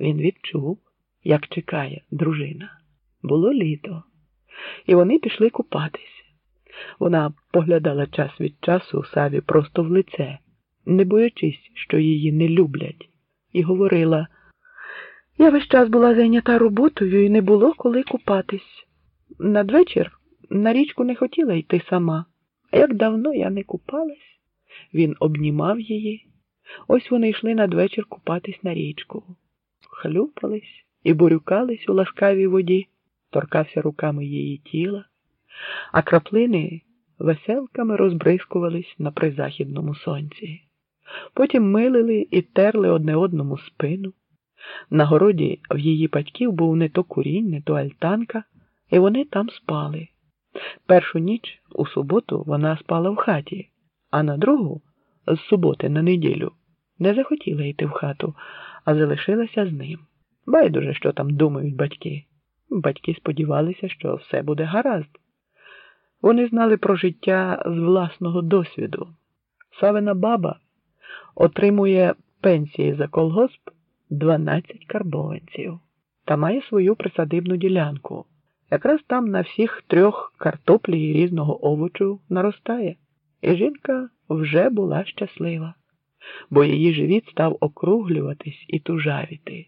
Він відчув, як чекає дружина. Було літо, і вони пішли купатись. Вона поглядала час від часу Саві просто в лице, не боячись, що її не люблять, і говорила: Я весь час була зайнята роботою і не було коли купатись. Надвечір на річку не хотіла йти сама, а як давно я не купалась, він обнімав її. Ось вони йшли надвечір купатись на річку, хлюпались і бурюкались у ласкавій воді, торкався руками її тіла, а краплини веселками розбризкувались на призахідному сонці. Потім милили і терли одне одному спину. На городі в її батьків був не то курінь, не то альтанка, і вони там спали. Першу ніч у суботу вона спала в хаті, а на другу з суботи на неділю не захотіла йти в хату, а залишилася з ним. Байдуже, що там думають батьки. Батьки сподівалися, що все буде гаразд. Вони знали про життя з власного досвіду. Савина баба отримує пенсії за колгосп 12 карбованців та має свою присадибну ділянку. Якраз там на всіх трьох картоплі і різного овочу наростає, і жінка вже була щаслива, бо її живіт став округлюватись і тужавіти.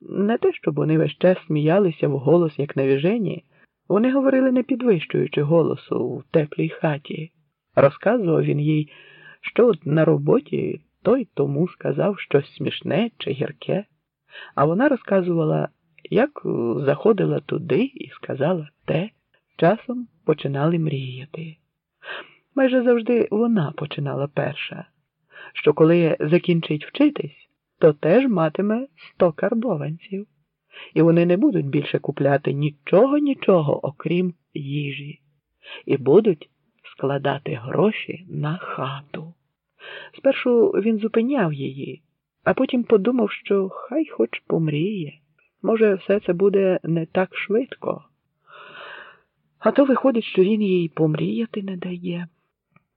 Не те, щоб вони весь час сміялися в голос, як навіжені, вони говорили, не підвищуючи голосу в теплій хаті. Розказував він їй, що от на роботі той тому сказав щось смішне чи гірке, а вона розказувала, як заходила туди і сказала те, часом починали мріяти. Майже завжди вона починала перша, що коли закінчить вчитись, то теж матиме сто карбованців, і вони не будуть більше купляти нічого, нічого, окрім їжі, і будуть складати гроші на хату. Спершу він зупиняв її, а потім подумав, що хай хоч помріє. Може, все це буде не так швидко. А то виходить, що він їй помріяти не дає.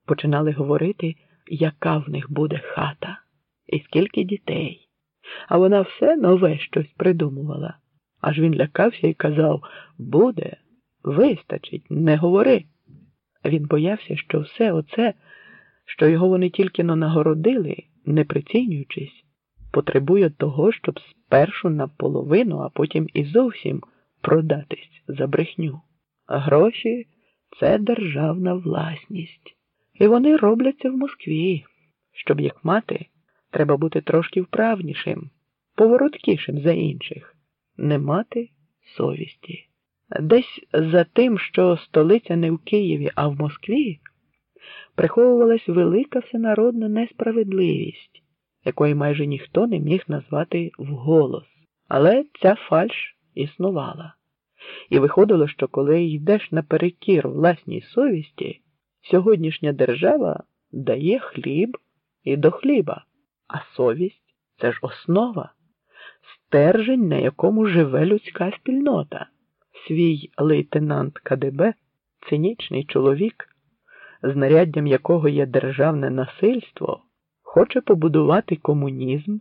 Починали говорити, яка в них буде хата, і скільки дітей. А вона все нове щось придумувала. Аж він лякався і казав буде, вистачить, не говори. Він боявся, що все оце, що його вони тільки но нагородили, не прицінюючись, потребує того, щоб спершу наполовину, а потім і зовсім продатись за брехню. Гроші це державна власність. І вони робляться в Москві. Щоб їх мати, треба бути трошки вправнішим, повороткішим за інших, не мати совісті. Десь за тим, що столиця не в Києві, а в Москві, приховувалась велика всенародна несправедливість, якої майже ніхто не міг назвати вголос. Але ця фальш існувала. І виходило, що коли йдеш наперекір власній совісті, сьогоднішня держава дає хліб і до хліба, а совість це ж основа, стержень, на якому живе людська спільнота. Свій лейтенант КДБ, цинічний чоловік, знаряддям якого є державне насильство, хоче побудувати комунізм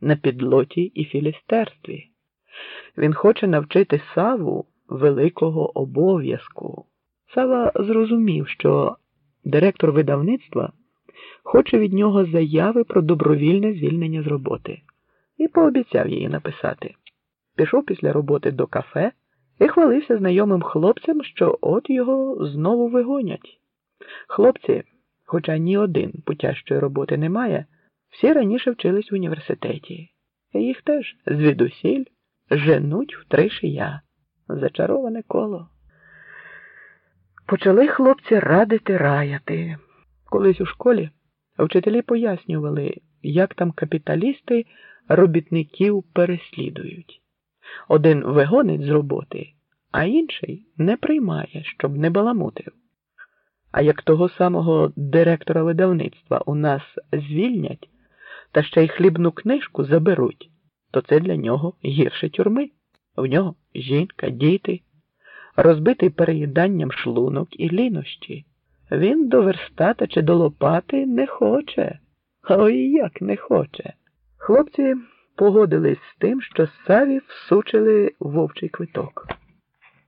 на підлоті і філістерстві. Він хоче навчити Саву великого обов'язку. Сава зрозумів, що директор видавництва хоче від нього заяви про добровільне звільнення з роботи, і пообіцяв її написати. Пішов після роботи до кафе і хвалився знайомим хлопцям, що от його знову вигонять. Хлопці, хоча ні один путящої роботи немає, всі раніше вчились в університеті, їх теж звідусіль женуть в три шия. Зачароване коло. Почали хлопці радити раяти. Колись у школі вчителі пояснювали, як там капіталісти робітників переслідують. Один вигонить з роботи, а інший не приймає, щоб не баламутив. А як того самого директора видавництва у нас звільнять та ще й хлібну книжку заберуть, то це для нього гірше тюрми. В нього жінка, діти, розбитий переїданням шлунок і лінощі. Він до верстата чи до лопати не хоче. Ой як не хоче. Хлопці погодились з тим, що Саві всучили вовчий квиток.